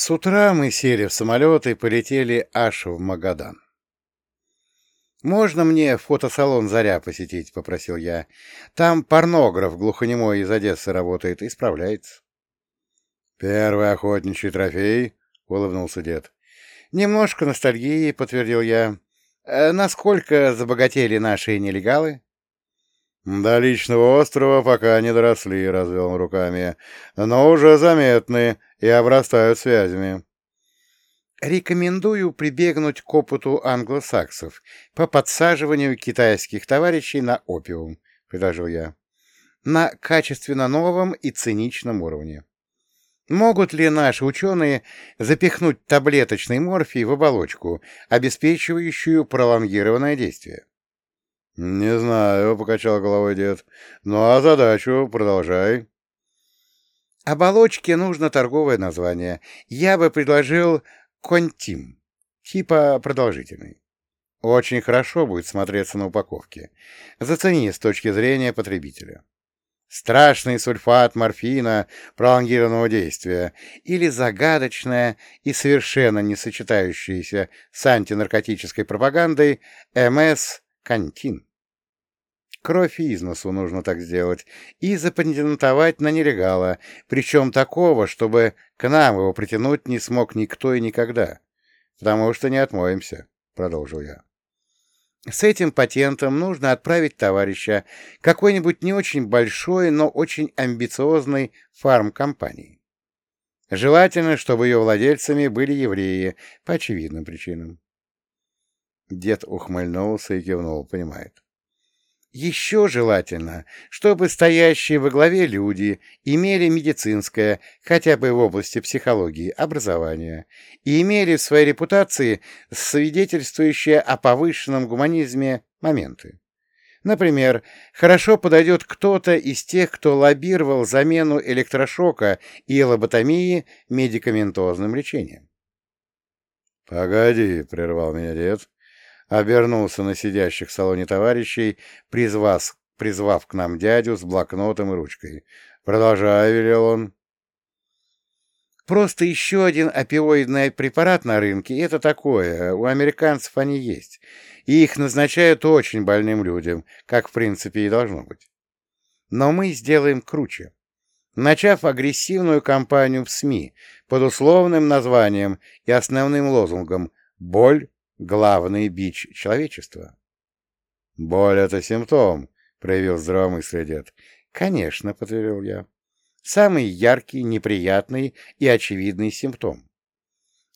С утра мы сели в самолет и полетели аж в Магадан. «Можно мне фотосалон «Заря» посетить?» — попросил я. «Там порнограф глухонемой из Одессы работает и справляется». «Первый охотничий трофей?» — улыбнулся дед. «Немножко ностальгии», — подтвердил я. «Э, «Насколько забогатели наши нелегалы?» «До личного острова пока не доросли», — развел он руками, — «но уже заметны и обрастают связями». Рекомендую прибегнуть к опыту англосаксов по подсаживанию китайских товарищей на опиум, — предложил я, — на качественно новом и циничном уровне. Могут ли наши ученые запихнуть таблеточный морфий в оболочку, обеспечивающую пролонгированное действие? — Не знаю, — покачал головой дед. — Ну а задачу продолжай. Оболочке нужно торговое название. Я бы предложил Контим. Типа продолжительный. Очень хорошо будет смотреться на упаковке. Зацени с точки зрения потребителя. Страшный сульфат морфина пролонгированного действия или загадочная и совершенно не сочетающаяся с антинаркотической пропагандой МС-Кантин. Кровь из носу нужно так сделать и запатентовать на нелегала, причем такого, чтобы к нам его притянуть не смог никто и никогда, потому что не отмоемся, — продолжил я. С этим патентом нужно отправить товарища какой-нибудь не очень большой, но очень амбициозной фармкомпании. Желательно, чтобы ее владельцами были евреи, по очевидным причинам. Дед ухмыльнулся и кивнул, понимает. Еще желательно, чтобы стоящие во главе люди имели медицинское, хотя бы в области психологии, образование и имели в своей репутации свидетельствующие о повышенном гуманизме моменты. Например, хорошо подойдет кто-то из тех, кто лоббировал замену электрошока и лоботомии медикаментозным лечением. — Погоди, — прервал меня дед, обернулся на сидящих в салоне товарищей, призвав, призвав к нам дядю с блокнотом и ручкой. «Продолжай», — велел он. «Просто еще один опиоидный препарат на рынке — это такое, у американцев они есть, и их назначают очень больным людям, как в принципе и должно быть. Но мы сделаем круче» начав агрессивную кампанию в СМИ под условным названием и основным лозунгом «Боль главный бич человечества. «Боль — это симптом», — проявил здравомыслие дед. «Конечно», — подтвердил я. «Самый яркий, неприятный и очевидный симптом.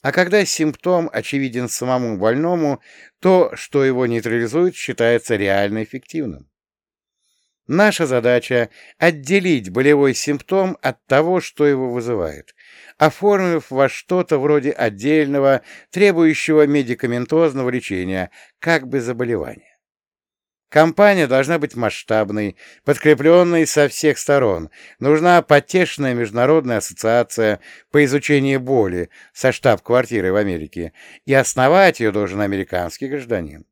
А когда симптом очевиден самому больному, то, что его нейтрализует, считается реально эффективным. Наша задача — отделить болевой симптом от того, что его вызывает, оформив во что-то вроде отдельного, требующего медикаментозного лечения, как бы заболевания. Компания должна быть масштабной, подкрепленной со всех сторон. Нужна потешная международная ассоциация по изучению боли со штаб-квартирой в Америке, и основать ее должен американский гражданин.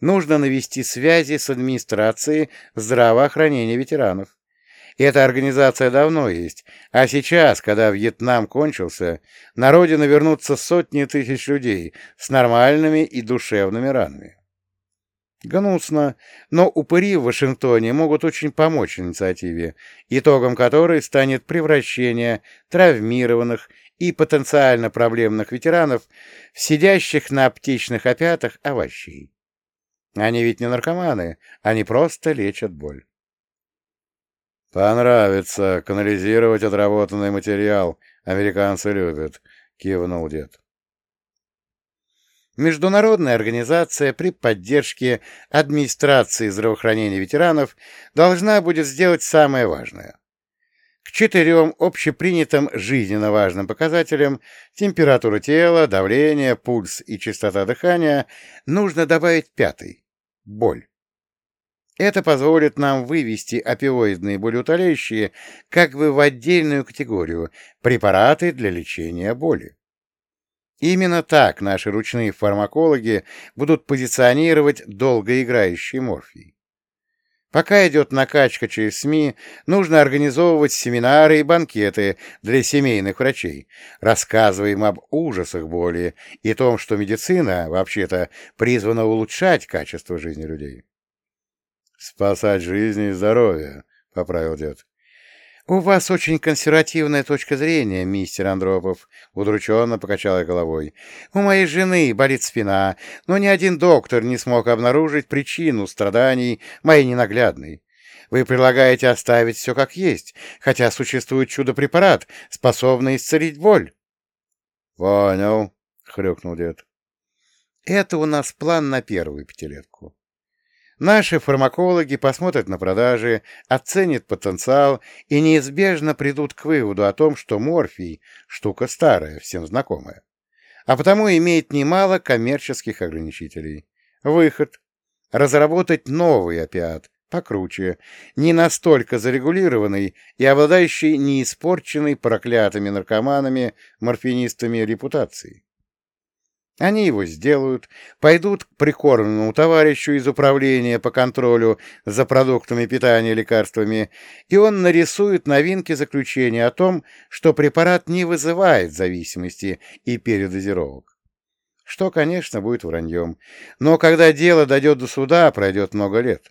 Нужно навести связи с администрацией здравоохранения ветеранов. Эта организация давно есть, а сейчас, когда Вьетнам кончился, на родину вернутся сотни тысяч людей с нормальными и душевными ранами. Гнусно, но упыри в Вашингтоне могут очень помочь инициативе, итогом которой станет превращение травмированных и потенциально проблемных ветеранов в сидящих на аптечных опятах овощей. Они ведь не наркоманы, они просто лечат боль. «Понравится канализировать отработанный материал. Американцы любят», — кивнул дед. Международная организация при поддержке администрации здравоохранения ветеранов должна будет сделать самое важное. К четырем общепринятым жизненно важным показателям – температура тела, давление, пульс и частота дыхания – нужно добавить пятый – боль. Это позволит нам вывести опиоидные болеутоляющие как бы в отдельную категорию – препараты для лечения боли. Именно так наши ручные фармакологи будут позиционировать долгоиграющий морфий. Пока идет накачка через СМИ, нужно организовывать семинары и банкеты для семейных врачей, рассказывая им об ужасах боли и том, что медицина, вообще-то, призвана улучшать качество жизни людей. «Спасать жизни и здоровье», — поправил дед. «У вас очень консервативная точка зрения, мистер Андропов», — удрученно покачал я головой. «У моей жены болит спина, но ни один доктор не смог обнаружить причину страданий моей ненаглядной. Вы предлагаете оставить все как есть, хотя существует чудо-препарат, способный исцелить боль». «Понял», — хрюкнул дед. «Это у нас план на первую пятилетку. Наши фармакологи посмотрят на продажи, оценят потенциал и неизбежно придут к выводу о том, что морфий – штука старая, всем знакомая, а потому имеет немало коммерческих ограничителей. Выход – разработать новый опиат, покруче, не настолько зарегулированный и обладающий неиспорченной проклятыми наркоманами, морфинистами репутацией. Они его сделают, пойдут к прикормленному товарищу из управления по контролю за продуктами питания и лекарствами, и он нарисует новинки заключения о том, что препарат не вызывает зависимости и передозировок. Что, конечно, будет враньем. Но когда дело дойдет до суда, пройдет много лет.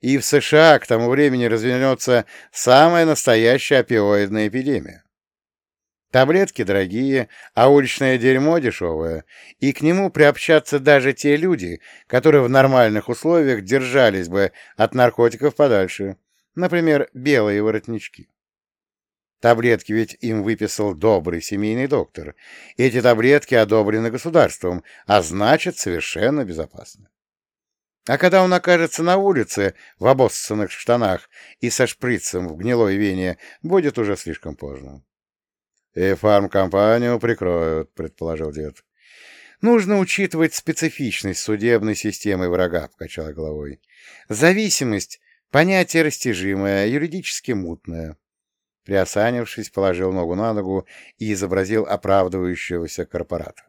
И в США к тому времени развернется самая настоящая опиоидная эпидемия. Таблетки дорогие, а уличное дерьмо дешевое, и к нему приобщатся даже те люди, которые в нормальных условиях держались бы от наркотиков подальше, например, белые воротнички. Таблетки ведь им выписал добрый семейный доктор. Эти таблетки одобрены государством, а значит, совершенно безопасны. А когда он окажется на улице в обоссанных штанах и со шприцем в гнилой вене, будет уже слишком поздно. «И фармкомпанию прикроют», — предположил дед. «Нужно учитывать специфичность судебной системы врага», — покачал головой. «Зависимость — понятие растяжимое, юридически мутное». Приосанившись, положил ногу на ногу и изобразил оправдывающегося корпората.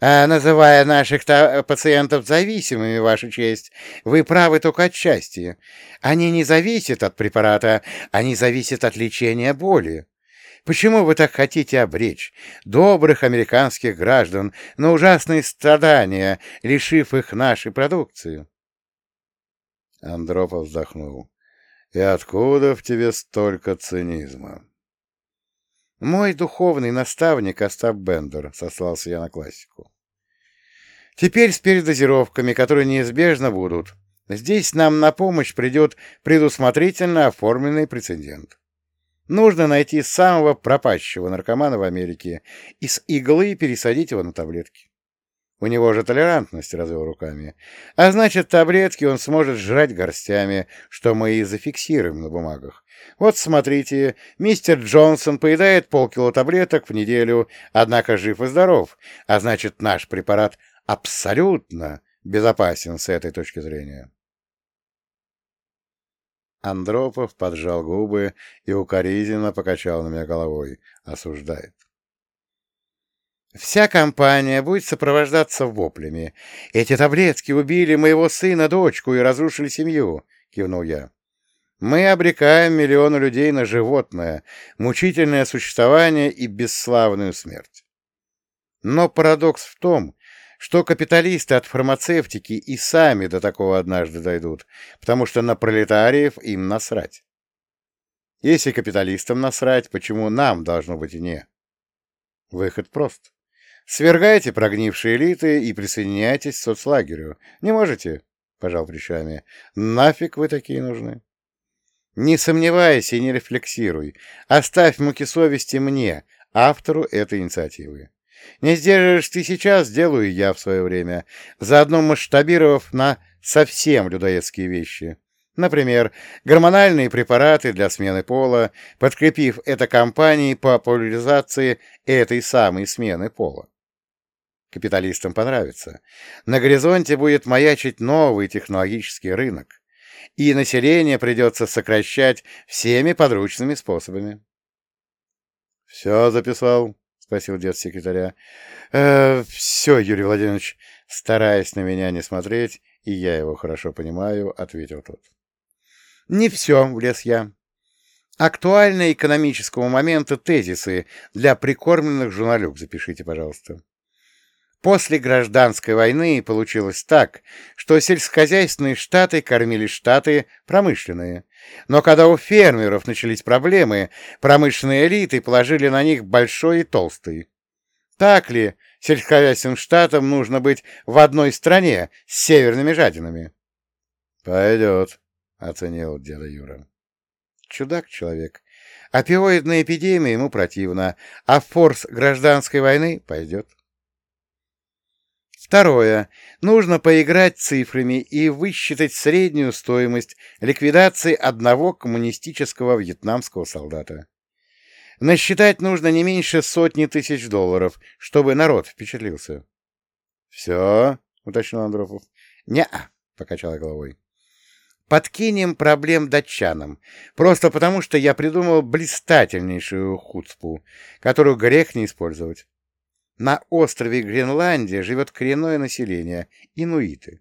А называя наших пациентов зависимыми, Ваша честь, вы правы только отчасти. Они не зависят от препарата, они зависят от лечения боли. Почему вы так хотите обречь добрых американских граждан на ужасные страдания, лишив их нашей продукции? Андропов вздохнул. И откуда в тебе столько цинизма? Мой духовный наставник Остап Бендер, сослался я на классику. Теперь с передозировками, которые неизбежно будут. Здесь нам на помощь придет предусмотрительно оформленный прецедент. Нужно найти самого пропащего наркомана в Америке и с иглы пересадить его на таблетки. У него же толерантность, развел руками. А значит, таблетки он сможет жрать горстями, что мы и зафиксируем на бумагах. Вот смотрите, мистер Джонсон поедает полкило таблеток в неделю, однако жив и здоров, а значит, наш препарат абсолютно безопасен с этой точки зрения. Андропов поджал губы и укоризненно покачал на меня головой. Осуждает. Вся компания будет сопровождаться воплями. Эти таблетки убили моего сына, дочку и разрушили семью, — кивнул я. Мы обрекаем миллионы людей на животное, мучительное существование и бесславную смерть. Но парадокс в том, что капиталисты от фармацевтики и сами до такого однажды дойдут, потому что на пролетариев им насрать. Если капиталистам насрать, почему нам должно быть и не? Выход прост. Свергайте прогнившие элиты и присоединяйтесь к соцлагерю. Не можете? — пожал плечами. — Нафиг вы такие нужны? Не сомневайся и не рефлексируй. Оставь муки совести мне, автору этой инициативы. Не сдерживаешь ты сейчас, сделаю я в свое время, заодно масштабировав на совсем людоедские вещи. Например, гормональные препараты для смены пола, подкрепив это кампанией по популяризации этой самой смены пола. Капиталистам понравится. На горизонте будет маячить новый технологический рынок, и население придется сокращать всеми подручными способами. — Все записал? Спросил дед секретаря. «Э, «Все, Юрий Владимирович», стараясь на меня не смотреть, и я его хорошо понимаю, ответил тот. Не все, влез я. Актуальные экономического момента тезисы для прикормленных журналюк запишите, пожалуйста. После гражданской войны получилось так, что сельскохозяйственные штаты кормили штаты промышленные. Но когда у фермеров начались проблемы, промышленные элиты положили на них большой и толстый. Так ли сельскохозяйственным штатам нужно быть в одной стране с северными жадинами? — Пойдет, — оценил деда Юра. Чудак-человек. Опиоидная эпидемия ему противна, а форс гражданской войны пойдет. Второе. Нужно поиграть цифрами и высчитать среднюю стоимость ликвидации одного коммунистического вьетнамского солдата. Насчитать нужно не меньше сотни тысяч долларов, чтобы народ впечатлился. — Все? — уточнил Андропов. — Не-а, — покачал головой. Подкинем проблем датчанам, просто потому что я придумал блистательнейшую хуцпу, которую грех не использовать. На острове Гренландия живет коренное население — инуиты.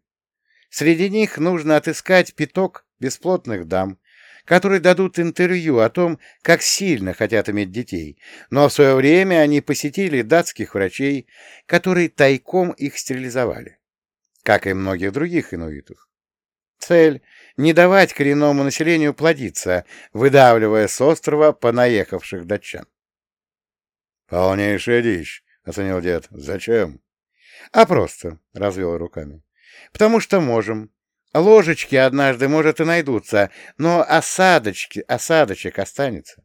Среди них нужно отыскать пяток бесплотных дам, которые дадут интервью о том, как сильно хотят иметь детей, но в свое время они посетили датских врачей, которые тайком их стерилизовали, как и многих других инуитов. Цель — не давать коренному населению плодиться, выдавливая с острова понаехавших датчан. — Полнейшая дичь, оценил дед. «Зачем?» «А просто», — развел руками. «Потому что можем. Ложечки однажды, может, и найдутся, но осадочки, осадочек останется.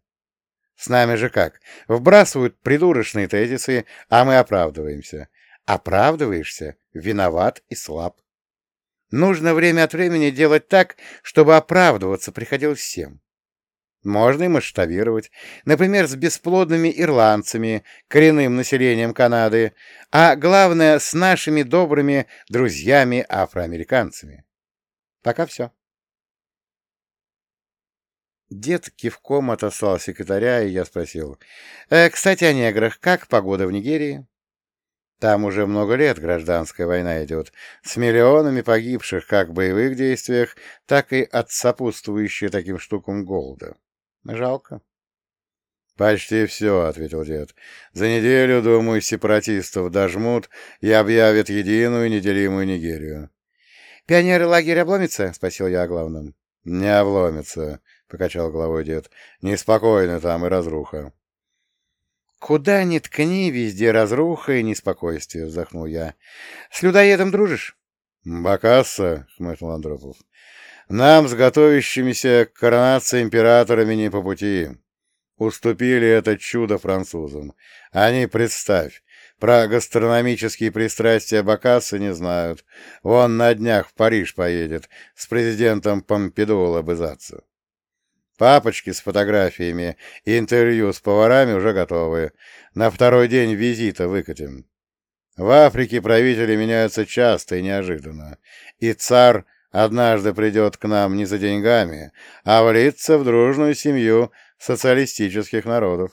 С нами же как? Вбрасывают придурочные тезисы, а мы оправдываемся. Оправдываешься — виноват и слаб. Нужно время от времени делать так, чтобы оправдываться приходилось всем. Можно и масштабировать, например, с бесплодными ирландцами, коренным населением Канады, а главное, с нашими добрыми друзьями-афроамериканцами. Пока все. Дед кивком отослал секретаря, и я спросил. «Э, «Кстати, о неграх. Как погода в Нигерии?» «Там уже много лет гражданская война идет, с миллионами погибших как в боевых действиях, так и от сопутствующей таким штукам голода. Жалко. «Почти все», — ответил дед. «За неделю, думаю, сепаратистов дожмут и объявят единую неделимую Нигерию». «Пионеры лагеря обломится?» — спросил я о главном. «Не обломится», — покачал головой дед. «Неспокойно там и разруха». «Куда ни ткни, везде разруха и неспокойствие», — вздохнул я. «С людоедом дружишь?» «Бакасса», — хмыкнул Андропов. Нам с готовящимися к коронации императорами не по пути. Уступили это чудо французам. Они, представь, про гастрономические пристрастия Бакаса не знают. Он на днях в Париж поедет с президентом Помпиду лобызаться. Папочки с фотографиями и интервью с поварами уже готовы. На второй день визита выкатим. В Африке правители меняются часто и неожиданно. И царь однажды придет к нам не за деньгами, а влиться в дружную семью социалистических народов.